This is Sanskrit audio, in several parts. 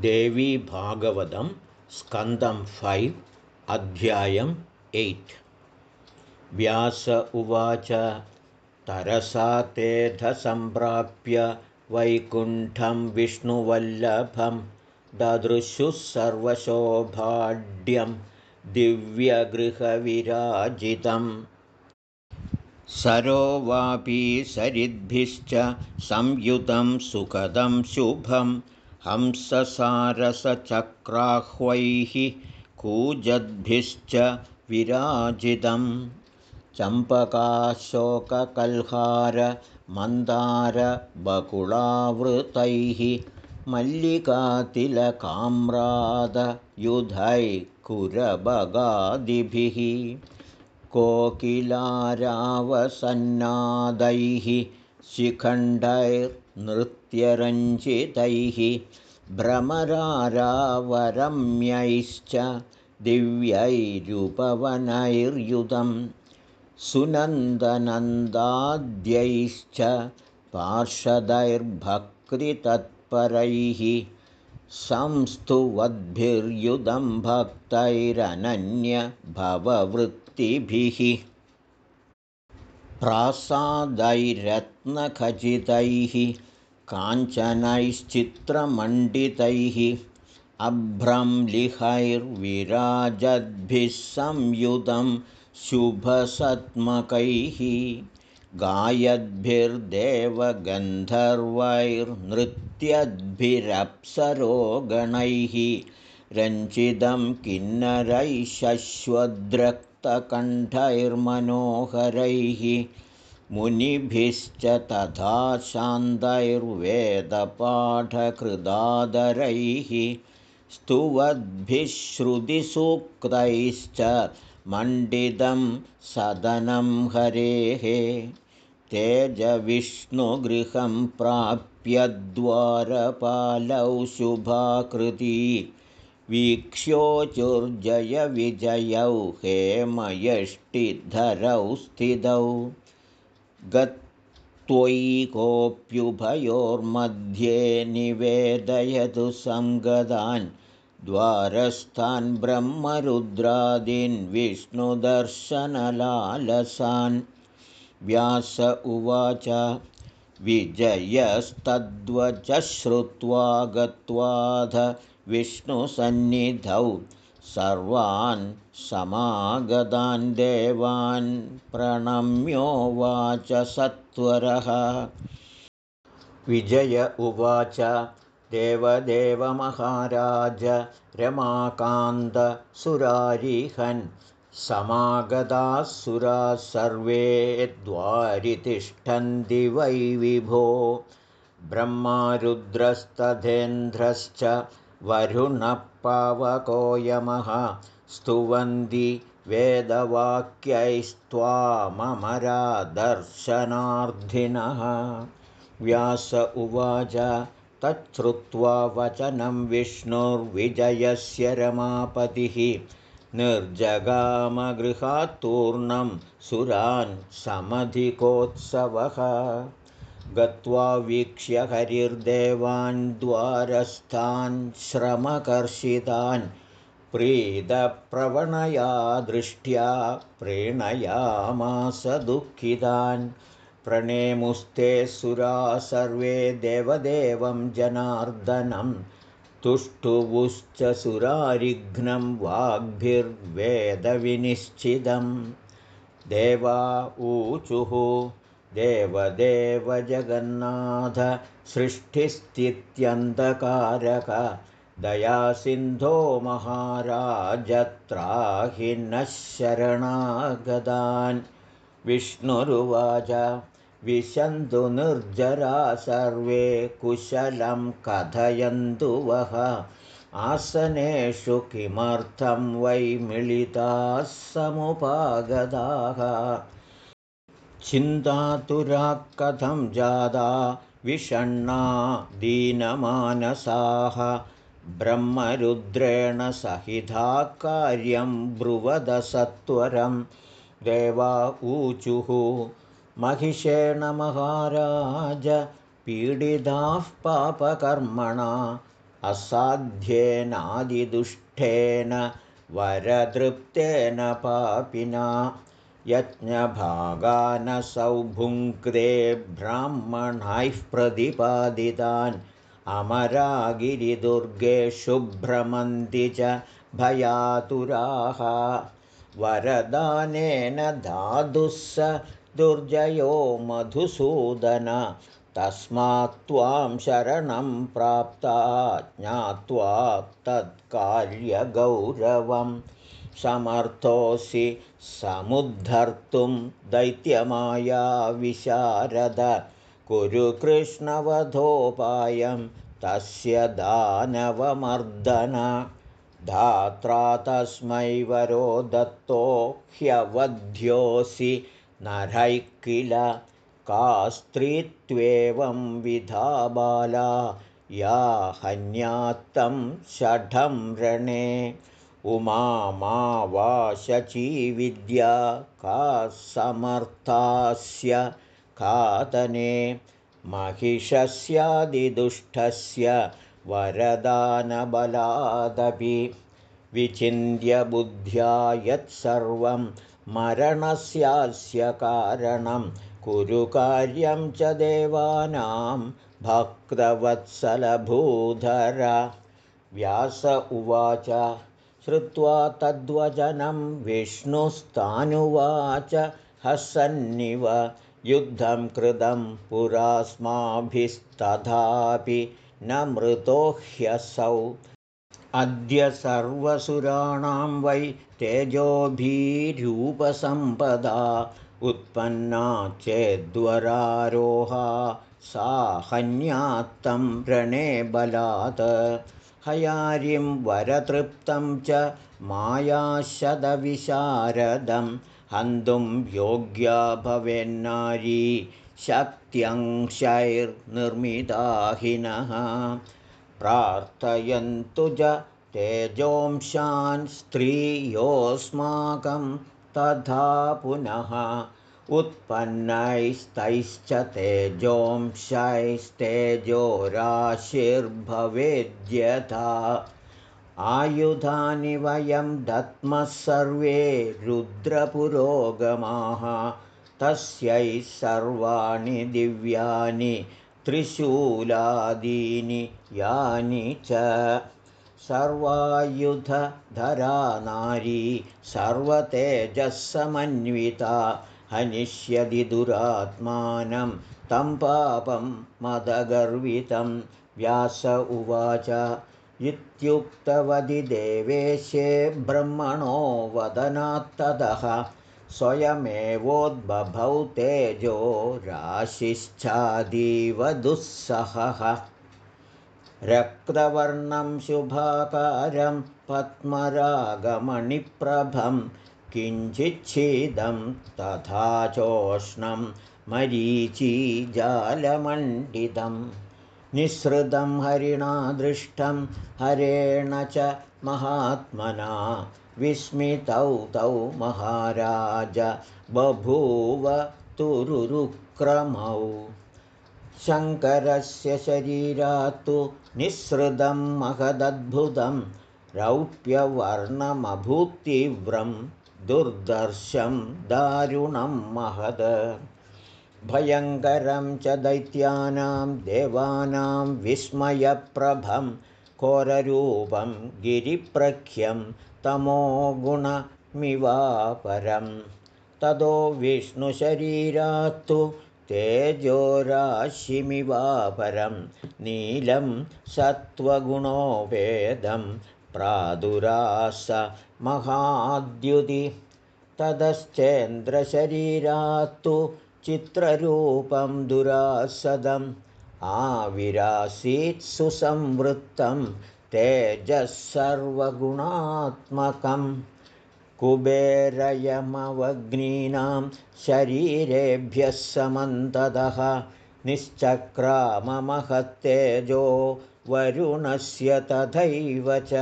देवीभागवतं स्कन्दं फैव् अध्यायम् एय्ट्। व्यास उवाच तरसा तेऽधसम्प्राप्य वैकुण्ठं विष्णुवल्लभं ददृशुः सर्वशोभाढ्यं दिव्यगृहविराजितं सरोवापी सरिद्भिश्च संयुतं सुखदं शुभम् हंससारसचक्राह्वैः कूजद्भिश्च विराजितं चम्पकाशोककल्हारमन्दारबकुलावृतैः मल्लिकातिलकाम्रादयुधैः कोकिलारावसन्नादैः शिखण्डैर्नृत्यरञ्जितैः भ्रमरारावरम्यैश्च दिव्यैरुपवनैर्युधं सुनन्दनन्दाद्यैश्च पार्षदैर्भक्तितत्परैः संस्तुवद्भिर्युधं भक्तैरनन्यभववृत्तिभिः प्रासादैरत्नखचितैः काञ्चनैश्चित्रमण्डितैः अभ्रंलिहैर्विराजद्भिः संयुतं शुभसत्मकैः गायद्भिर्देवगन्धर्वैर्नृत्यद्भिरप्सरोगणैः रञ्चितं किन्नरैः शश्वद्रक्तकण्ठैर्मनोहरैः मुनिभिश्च तथा शान्तैर्वेदपाठकृदादरैः स्तुवद्भिः श्रुतिसूक्तैश्च मण्डितं सदनं हरेः तेजविष्णुगृहं प्राप्य द्वारपालौ शुभाकृती वीक्ष्योचुर्जयविजयौ हेमयष्टिधरौ स्थितौ। गत्वैकोऽप्युभयोर्मध्ये निवेदयतु सङ्गदान् द्वारस्थान् ब्रह्मरुद्रादीन् विष्णुदर्शनलालसान्। व्यास उवाच विजयस्तद्वच श्रुत्वा गत्वाध विष्णुसन्निधौ सर्वान् समागतान् देवान् प्रणम्योवाच सत्वरः विजय उवाच देवदेवमहाराज रमाकान्तसुरारिहन् समागताः सुराः सर्वे द्वारितिष्ठन्ति वै विभो। ब्रह्मारुद्रस्तथेन्द्रश्च वरुणपावकोयमः स्तुवन्ति वेदवाक्यैस्त्वाममरादर्शनार्थिनः व्यास उवाच तच्छ्रुत्वा वचनं विष्णुर्विजयस्य रमापतिः निर्जगामगृहात्तूर्णं सुरान् समधिकोत्सवः गत्वा वीक्ष्य हरिर्देवान् द्वारस्थान् श्रमकर्षितान् प्रीतप्रवणया दृष्ट्या प्रीणयामास दुःखितान्। प्रणेमुस्ते सुरा सर्वे देवदेवं जनार्दनं तुष्टुवुश्च सुरारिघ्नं वाग्भिर्वेदविनिश्चितं देवा ऊचुः देवदेव जगन्नाथ सृष्टिस्थित्यन्धकारक दयासिन्धो महाराजत्राहि नः शरणागतान्। विष्णुरुवाच विशन्तु निर्जरा सर्वे कुशलं कथयन्तु वः। आसनेषु किमर्थं वै मिलिताः समुपागताः चिन्तातुरा कथं जादा विषण्णा दीनमानसाः। ब्रह्मरुद्रेण सहिता कार्यं ब्रुवदसत्वरं देवा ऊचुः। महिषेण महाराज पीडिताः पापकर्मणा। असाध्येनादिदुष्टेन वरतृप्तेन पापिना यज्ञभागानसौ भुङ्क्ते ब्राह्मणैः प्रतिपादितान्। अमरागिरिदुर्गे शुभ्रमन्ति च भयातुराः। वरदानेन धातुः दुर्जयो मधुसूदन तस्मात् त्वां शरणं प्राप्ता ज्ञात्वा तत्कार्यगौरवं समर्थोऽसि समुद्धर्तुं दैत्यमाया विशारद। कुरु कृष्णवधोपायं तस्य दानवमर्दन। धात्रा तस्मै वरो दत्तो ह्यवध्योऽसि नरैः किल? का स्त्रीत्वेवं विधा बाला। या हन्यात्तं षठं रणे उमा मा वा शचीविद्या का समर्थास्य खादने महिषस्यादिदुष्टस्य वरदानबलादपि विचिन्त्य बुद्ध्या यत्सर्वं मरणस्यास्य कारणं कुरु कार्यं च देवानां भक्तवत्सलभूधर। व्यास उवाच श्रुत्वा तद्वचनं विष्णुस्तानुवाच हसन्निव युद्धं कृतं पुरास्माभिस्तथापि न मृतो ह्यसौ। अद्य सर्वसुराणां वै तेजोभिरूपसम्पदा उत्पन्ना चेद्वरारोहा सा हन्यात्तं रणे बलात् हयारिं वरतृप्तं च मायाशदविशारदं। हन्तुं योग्या भवेन्नारी शक्त्यंशैर्निर्मिताहिनः प्रार्थयन्तु च तेजोंशान् स्त्रियोऽस्माकं तथा पुनः उत्पन्नैस्तैश्च तेजोंशैस्तेजोराशिर्भवेद्यथा। आयुधानि वयं दत्मः सर्वे रुद्रपुरोगमाः। तस्यै सर्वाणि दिव्यानि त्रिशूलादीनि यानि च। सर्वायुधधरा नारी सर्वतेजःसमन्विता हनिष्यदि दुरात्मानं तं पापं मदगर्वितं। व्यास उवाच इत्युक्तवदि देवेशे ब्रह्मणो वदनात्तदः स्वयमेवोद्बभौ तेजो राशिश्चादीव दुःसहः रक्तवर्णं शुभाकारं पद्मरागमणिप्रभं किञ्चिच्छीदं तथा चोष्णं मरीचीजालमण्डितं निःसृतं हरिणा दृष्टं हरेण च महात्मना विस्मितौ तौ महाराज बभूव तुरुरुक्रमौ। शङ्करस्य शरीरात्तु निःसृतं महदद्भुतं रौप्यवर्णमभूतीव्रं दुर्दर्शं दारुणं महद। भयङ्करं च दैत्यानां देवानां विस्मयप्रभं कोररूपं गिरिप्रख्यं तमोगुणमिवापरं ततो विष्णुशरीरात्तु तेजोराशिमिवापरं नीलं सत्त्वगुणोपेदं प्रादुरास महाद्युति। ततश्चेन्द्रशरीरात्तु चित्ररूपं दुरासदम् आविरासीत् सुसंवृत्तं तेजः सर्वगुणात्मकं कुबेरयमवग्नीनां शरीरेभ्यः समन्ततः निश्चक्राममहत्तेजो वरुणस्य तथैव च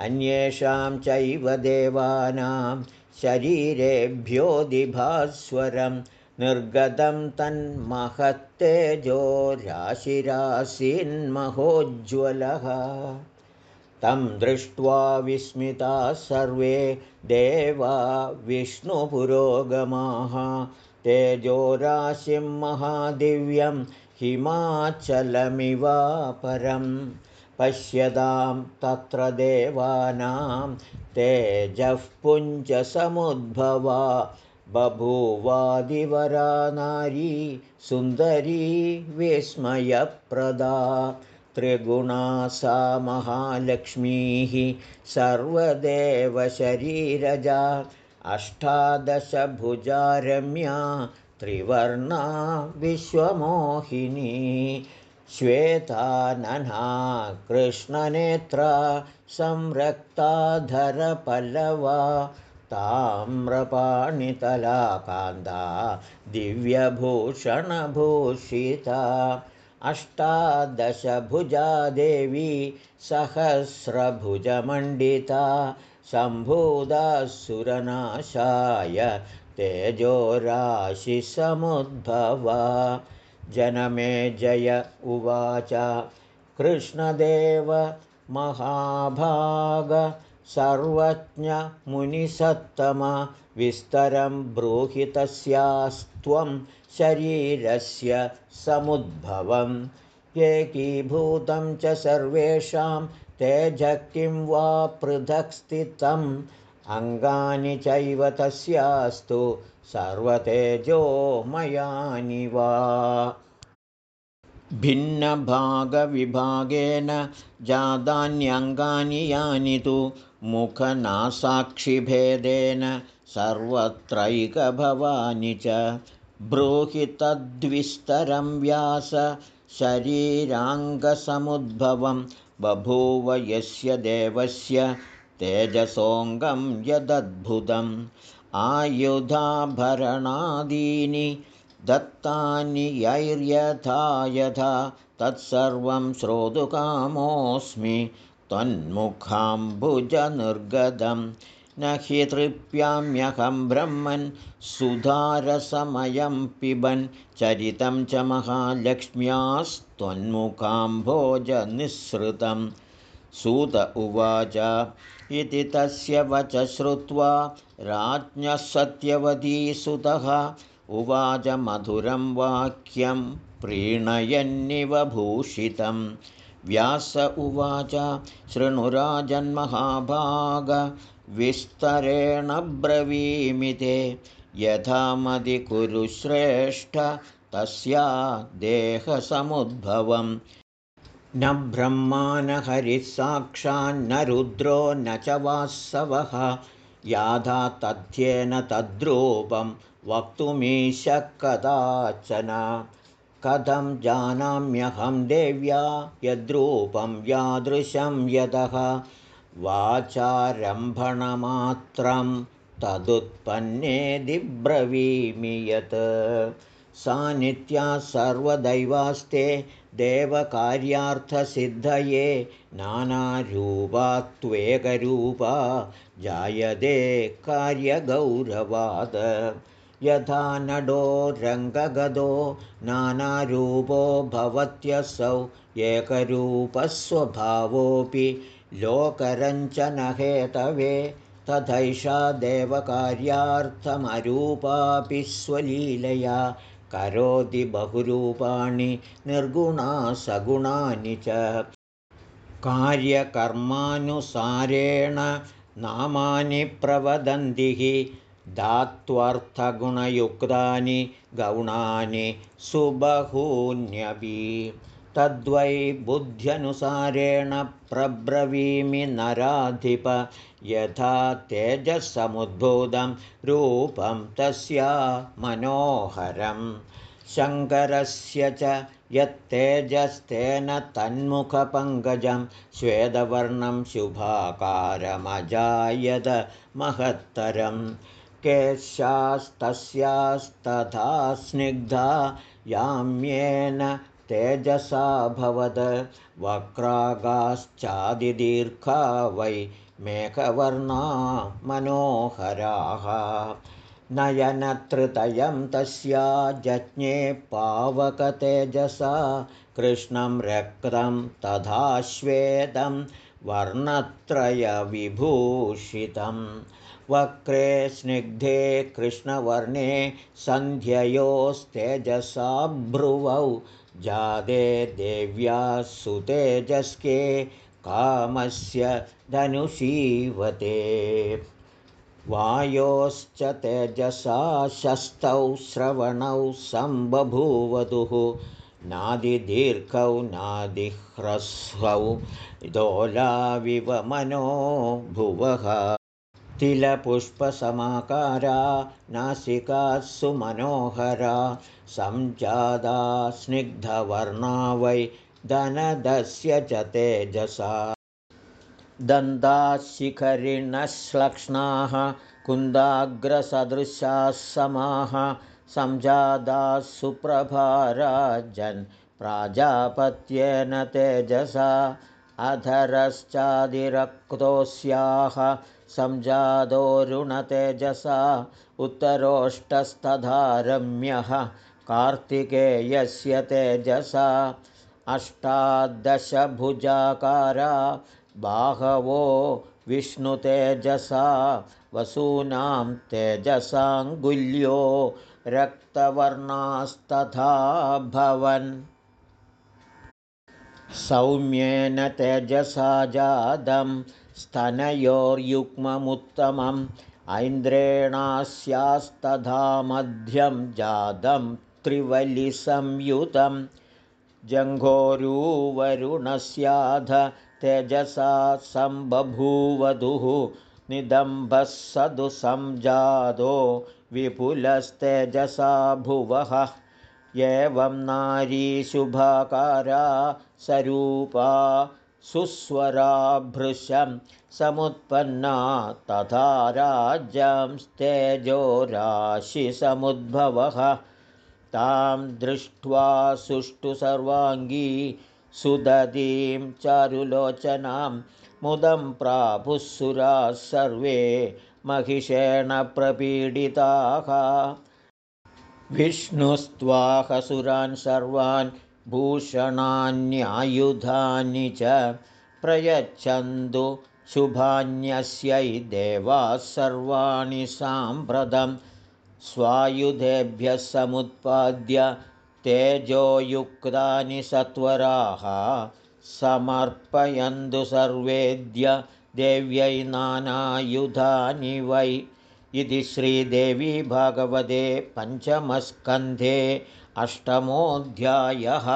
अन्येषां चैव देवानां शरीरेभ्योऽधिभास्वरं निर्गतं तन्महत्तेजो राशिरासीन्महोज्ज्वलः तं दृष्ट्वा विस्मिताः सर्वे देवा विष्णुपुरोगमाः। तेजोराशिं महादिव्यं हिमाचलमिवापरं पश्यतां तत्र देवानां तेजः पुञ्जसमुद्भवा। बभूवादिवरा नारी सुन्दरी विस्मयप्रदा। त्रिगुणा सा महालक्ष्मीः सर्वदेवशरीरजा। अष्टादशभुजारम्या त्रिवर्णा विश्वमोहिनी श्वेतानना कृष्णनेत्रा संरक्ताधरपल्लवा ताम्रपाणितला कान्ता दिव्यभूषणभूषिता अष्टादशभुजा देवी सहस्रभुजमण्डिता सम्भूदासुरनाशाय तेजोराशिसमुद्भवा जनमे जय उवाच। कृष्णदेव महाभाग सर्वज्ञमुनिसत्तम विस्तरं ब्रूहितस्यास्त्वं शरीरस्य समुद्भवम्। एकीभूतं च सर्वेषां तेजः किं वा पृथक् स्थितम् अङ्गानि चैव तस्यास्तु सर्वतेजोमयानि वा। भिन्नभागविभागेन जातान्यङ्गानि यानि तु मुखनासाक्षिभेदेन सर्वत्रैकभवानि च। ब्रूहि तद्विस्तरं व्यास शरीराङ्गसमुद्भवं बभूव यस्य देवस्य तेजसोऽङ्गं यदद्भुतम्। आयुधाभरणादीनि दत्तानि यैर्यथा यथा तत्सर्वं श्रोतुकामोऽस्मि त्वन्मुखाम्बुजनिर्गतं न हि तृप्याम्यहं ब्रह्मन् सुधारसमयं पिबन् चरितं च महालक्ष्म्यास्त्वन्मुखाम्भोजनिःसृतं सूत उवाच। इति तस्य वच श्रुत्वा राज्ञः सत्यवतीसुतः उवाच मधुरं वाक्यं प्रीणयन्निव भूषितं व्यास उवाच शृणुराजन्महाभागविस्तरेण ब्रवीमिते। यथामधिकुरुश्रेष्ठ तस्या देहसमुद्भवं न ब्रह्मा न हरिः साक्षान्न रुद्रो न च वासवः। याधा तथ्येन तद्रूपं वक्तुमीशः कदाचन। कथं जानाम्यहं देव्या यद्रूपं यादृशं यतः वाचारम्भणमात्रं तदुत्पन्नेदिब्रवीमि यत्। सा नित्या सर्वदैवास्ते देवकार्यार्थसिद्धये नानारूपात्वेकरूपा जायते कार्यगौरवात् यथा नडो रङ्गगदो नानारूपो भवत्यसौ एकरूपस्वभावोऽपि लोकरञ्चनहेतवे तथैषा देवकार्यार्थमरूपापि स्वलीलया करोति बहुरूपाणि निर्गुणा सगुणानि च। कार्यकर्मानुसारेण नामानि प्रवदन्तिः धात्वर्थगुणयुक्तानि गौणानि सुबहून्यपि तद्वै बुद्ध्यनुसारेण प्रब्रवीमि नराधिप। यथा तेजसमुद्भूतं रूपं तस्या मनोहरं शङ्करस्य च यत्तेजस्तेन तन्मुखपङ्कजं श्वेतवर्णं शुभाकारमजायद महत्तरं केशास्तस्यास्तथा स्निग्धा याम्येन तेजसाभवद वक्रागाश्चादिदीर्घा वै मेघवर्णा मनोहराः। नयनत्रितयं तस्या जज्ञे पावकतेजसा कृष्णं रक्तं तथा श्वेदं वर्णत्रयविभूषितं वक्रे स्निग्धे कृष्णवर्णे सन्ध्ययोस्तेजसा भ्रुवौ जादे देव्या सुतेजस्के कामस्य धनुषीवते। वायोश्च तेजसा शस्तौ श्रवणौ सम्बभूवधुः नादिदीर्घौ नादिह्रस्वौ दोलाविव मनो भुवः तिलपुष्पसमाकारा नासिका सुमनोहरा सञ्जादा स्निग्धवर्णा वै धनदस्य च तेजसा। दन्ताशिखरिणश्लक्ष्णाः कुन्दाग्रसदृशाः समाः संजादाः सुप्रभाराजन् प्राजापत्येन तेजसा अधरश्चादिरक्तोऽस्याः संजादोरुणतेजसा उत्तरोष्टस्तधारम्यः कार्तिकेयस्य तेजसा अष्टादशभुजाकारा बाहवो विष्णुतेजसा वसूनां तेजसाङ्गुल्यो रक्तवर्णास्तथा भवन् सौम्येन तेजसा जातं स्तनयोर्युग्ममुत्तमम् ऐन्द्रेणास्यास्तथा मध्यं जातं त्रिवलिसंयुतं। जङ्घोरूवरुणस्याध तेजसा सम्बभूवधुः निदम्भः सदु संजातो विपुलस्तेजसा भुवः एवं नारी शुभाकारा सरूपा सुस्वराभृशं समुत्पन्ना तथा राज्यंस्तेजो राशिसमुद्भवः तां दृष्ट्वा सुष्ठु सर्वाङ्गी सुदतीं चारुलोचनां मुदं प्रापुःसुराः सर्वे महिषेण प्रपीडिताः विष्णुस्त्वाहसुरान् सर्वान् भूषणान्यायुधानि च प्रयच्छन्तु शुभान्यस्यै देवाः सर्वाणि साम्प्रतं स्वायुधेभ्यः समुत्पाद्य तेजोयुक्तानि सत्वराः समर्पयन्तु सर्वेद्य देव्यै नानायुधानि वै इति श्रीदेवी भागवते पञ्चमस्कन्धे अष्टमोऽध्यायः